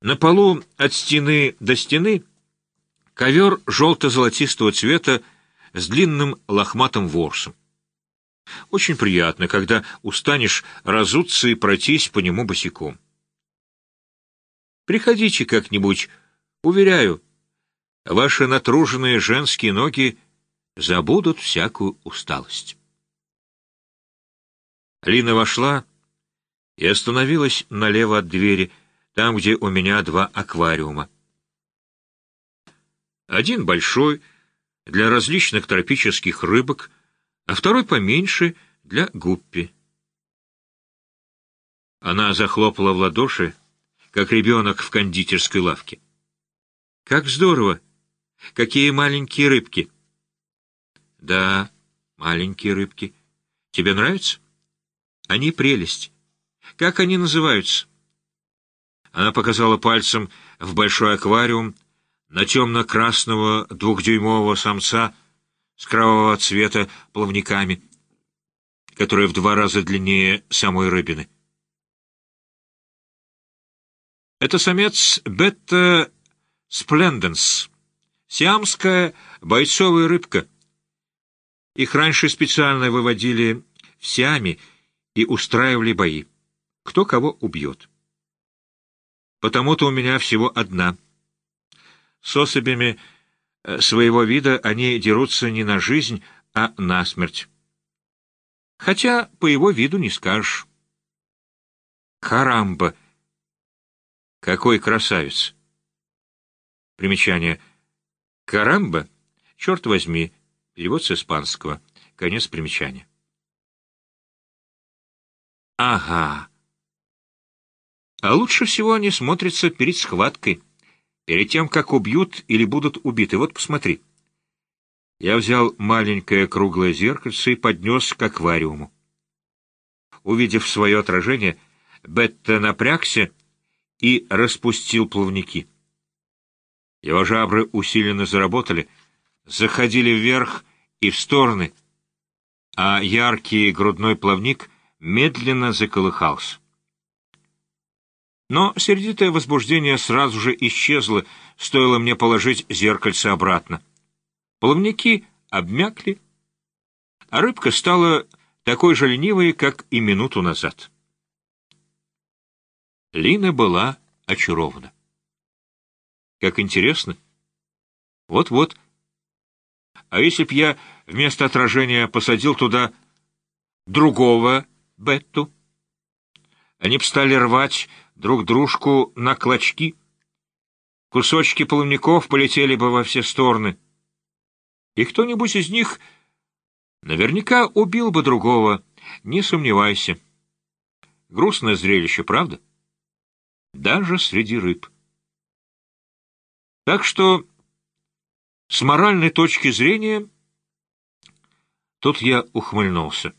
На полу от стены до стены ковер желто-золотистого цвета с длинным лохматым ворсом. Очень приятно, когда устанешь разуться и пройтись по нему босиком. Приходите как-нибудь, уверяю, ваши натруженные женские ноги забудут всякую усталость. Лина вошла и остановилась налево от двери, там, где у меня два аквариума. Один большой, для различных тропических рыбок, а второй поменьше, для гуппи. Она захлопала в ладоши, как ребенок в кондитерской лавке. «Как здорово! Какие маленькие рыбки!» «Да, маленькие рыбки. Тебе нравится?» «Они прелесть. Как они называются?» Она показала пальцем в большой аквариум на темно-красного двухдюймового самца с кровавого цвета плавниками, который в два раза длиннее самой рыбины. Это самец бетта спленденс, сиамская бойцовая рыбка. Их раньше специально выводили в Сиаме и устраивали бои. Кто кого убьет. Потому-то у меня всего одна. С особями э, своего вида они дерутся не на жизнь, а на смерть. Хотя по его виду не скажешь. Карамба! Какой красавец! Примечание. Карамба, черт возьми, перевод с испанского. Конец примечания. Ага. А лучше всего они смотрятся перед схваткой, перед тем, как убьют или будут убиты. Вот посмотри. Я взял маленькое круглое зеркальце и поднес к аквариуму. Увидев свое отражение, Бетта напрягся и распустил плавники. Его жабры усиленно заработали, заходили вверх и в стороны, а яркий грудной плавник медленно заколыхался. Но сердитое возбуждение сразу же исчезло, стоило мне положить зеркальце обратно. Плавники обмякли, а рыбка стала такой же ленивой, как и минуту назад. Лина была очарована. Как интересно. Вот-вот. А если б я вместо отражения посадил туда другого Бетту? Они б стали рвать друг дружку на клочки. Кусочки плавников полетели бы во все стороны. И кто-нибудь из них наверняка убил бы другого, не сомневайся. Грустное зрелище, правда? Даже среди рыб. Так что, с моральной точки зрения, тут я ухмыльнулся.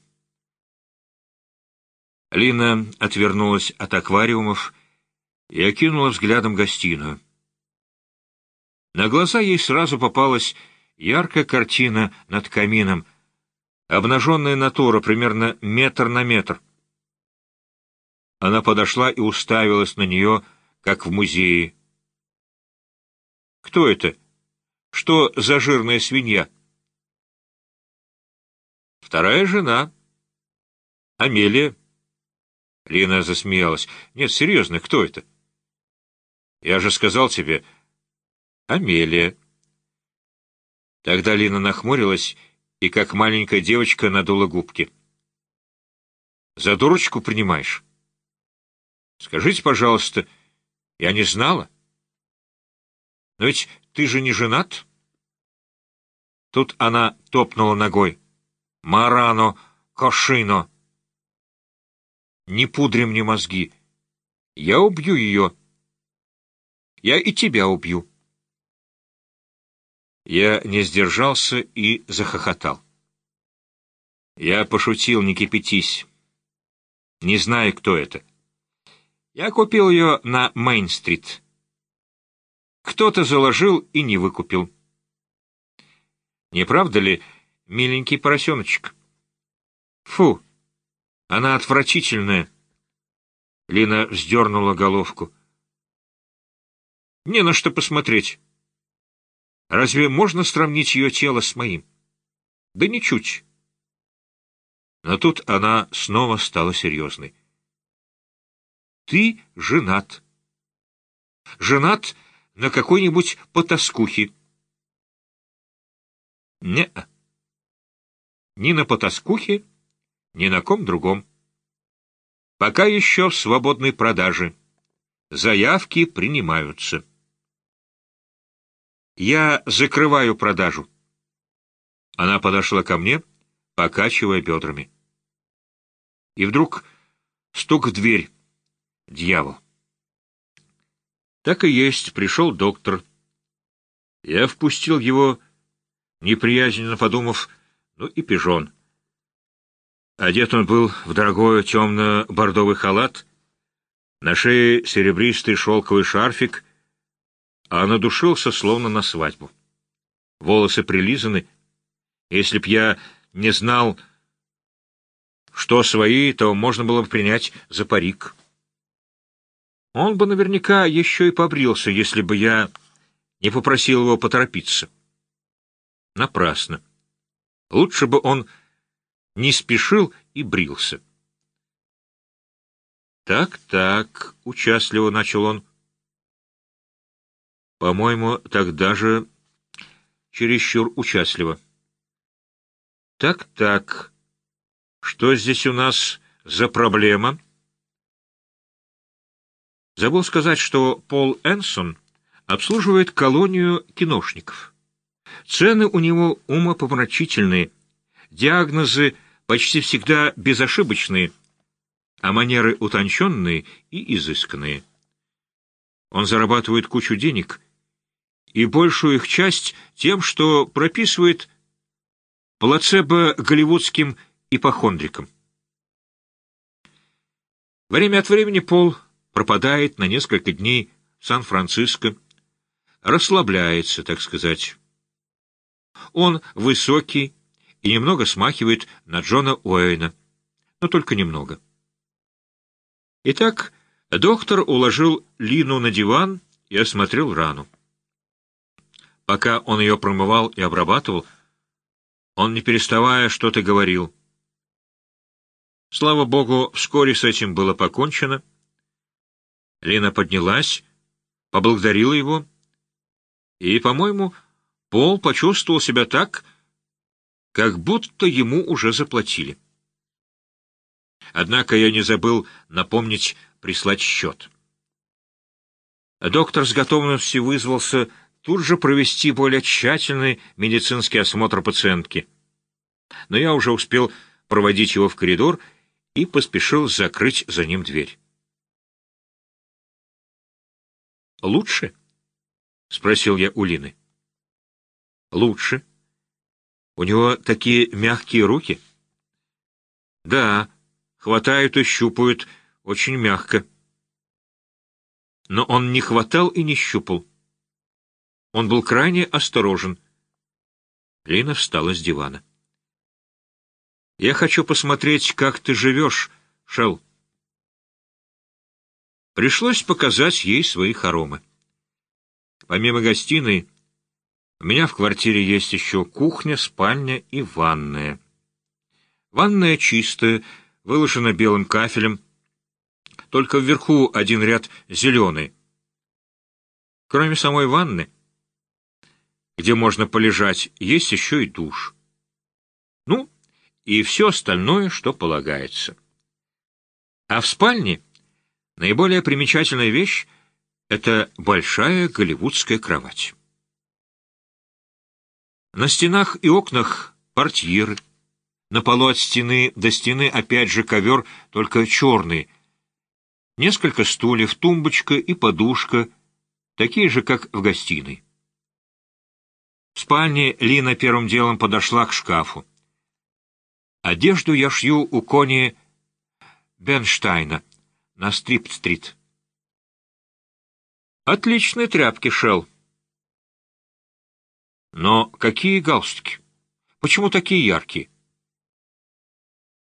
Лина отвернулась от аквариумов и окинула взглядом гостиную. На глаза ей сразу попалась яркая картина над камином, обнаженная натура примерно метр на метр. Она подошла и уставилась на нее, как в музее. «Кто это? Что за жирная свинья?» «Вторая жена. Амелия». Лина засмеялась. «Нет, серьезно, кто это?» «Я же сказал тебе...» «Амелия». Тогда Лина нахмурилась и, как маленькая девочка, надула губки. «За дурочку принимаешь?» «Скажите, пожалуйста, я не знала?» «Но ведь ты же не женат?» Тут она топнула ногой. «Марано, кошино!» Не пудри мне мозги. Я убью ее. Я и тебя убью. Я не сдержался и захохотал. Я пошутил, не кипятись. Не знаю, кто это. Я купил ее на Мейн-стрит. Кто-то заложил и не выкупил. Не правда ли, миленький поросеночек? Фу! Она отвратительная. Лина вздернула головку. Не на что посмотреть. Разве можно сравнить ее тело с моим? Да ничуть. Но тут она снова стала серьезной. Ты женат. Женат на какой-нибудь потаскухе. не -а. Ни на потаскухе, ни на ком другом. Пока еще в свободной продаже. Заявки принимаются. Я закрываю продажу. Она подошла ко мне, покачивая бедрами. И вдруг стук в дверь. Дьявол. Так и есть, пришел доктор. Я впустил его, неприязненно подумав, ну и пижон. Одет он был в дорогой темно-бордовый халат, на шее серебристый шелковый шарфик, а надушился словно на свадьбу. Волосы прилизаны. Если б я не знал, что свои, то можно было бы принять за парик. Он бы наверняка еще и побрился, если бы я не попросил его поторопиться. Напрасно. Лучше бы он не спешил и брился. «Так-так», — участливо начал он. «По-моему, тогда же чересчур участливо». «Так-так, что здесь у нас за проблема?» Забыл сказать, что Пол Энсон обслуживает колонию киношников. Цены у него умопомрачительные, диагнозы почти всегда безошибочные — а манеры утонченные и изысканные. Он зарабатывает кучу денег, и большую их часть тем, что прописывает плацебо голливудским ипохондрикам. Время от времени Пол пропадает на несколько дней в Сан-Франциско, расслабляется, так сказать. Он высокий и немного смахивает на Джона Уэйна, но только немного. Итак, доктор уложил Лину на диван и осмотрел рану. Пока он ее промывал и обрабатывал, он, не переставая, что-то говорил. Слава богу, вскоре с этим было покончено. Лина поднялась, поблагодарила его, и, по-моему, Пол почувствовал себя так, как будто ему уже заплатили. Однако я не забыл напомнить прислать счет. Доктор с готовностью вызвался тут же провести более тщательный медицинский осмотр пациентки. Но я уже успел проводить его в коридор и поспешил закрыть за ним дверь. «Лучше?» — спросил я у Лины. «Лучше. У него такие мягкие руки?» «Да, хватают и щупают очень мягко. Но он не хватал и не щупал. Он был крайне осторожен. Лина встала с дивана. «Я хочу посмотреть, как ты живешь, Шел. Пришлось показать ей свои хоромы. Помимо гостиной, у меня в квартире есть еще кухня, спальня и ванная. Ванная чистая, выложена белым кафелем, только вверху один ряд зеленый. Кроме самой ванны, где можно полежать, есть еще и душ. Ну, и все остальное, что полагается. А в спальне наиболее примечательная вещь — это большая голливудская кровать. На стенах и окнах портьеры — на полу от стены до стены опять же ковер, только черный. Несколько стульев, тумбочка и подушка, такие же, как в гостиной. В спальне Лина первым делом подошла к шкафу. Одежду я шью у кони Бенштайна на Стрип-стрит. Отличные тряпки, Шел. Но какие галстуки? Почему такие яркие?